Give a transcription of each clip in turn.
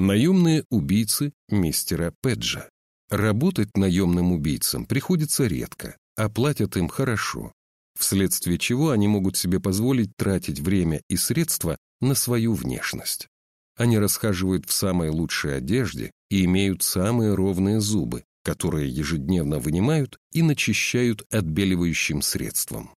Наемные убийцы мистера Педжа. Работать наемным убийцам приходится редко, а платят им хорошо, вследствие чего они могут себе позволить тратить время и средства на свою внешность. Они расхаживают в самой лучшей одежде и имеют самые ровные зубы, которые ежедневно вынимают и начищают отбеливающим средством.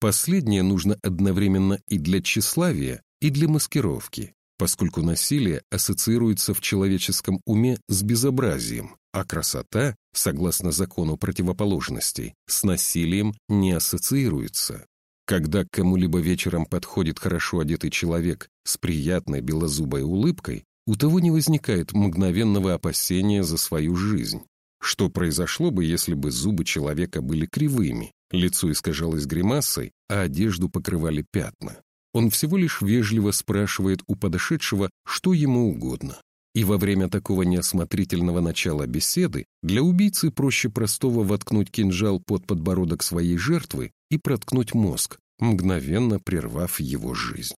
Последнее нужно одновременно и для тщеславия, и для маскировки, поскольку насилие ассоциируется в человеческом уме с безобразием, а красота, согласно закону противоположностей, с насилием не ассоциируется. Когда к кому-либо вечером подходит хорошо одетый человек с приятной белозубой улыбкой, у того не возникает мгновенного опасения за свою жизнь. Что произошло бы, если бы зубы человека были кривыми, лицо искажалось гримасой, а одежду покрывали пятна? Он всего лишь вежливо спрашивает у подошедшего, что ему угодно. И во время такого неосмотрительного начала беседы для убийцы проще простого воткнуть кинжал под подбородок своей жертвы и проткнуть мозг, мгновенно прервав его жизнь.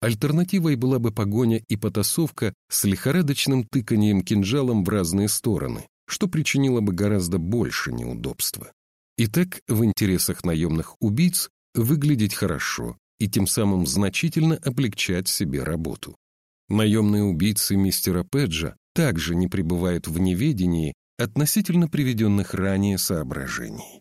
Альтернативой была бы погоня и потасовка с лихорадочным тыканием кинжалом в разные стороны, что причинило бы гораздо больше неудобства. Итак, в интересах наемных убийц выглядеть хорошо и тем самым значительно облегчать себе работу. Наемные убийцы мистера Педжа также не пребывают в неведении относительно приведенных ранее соображений.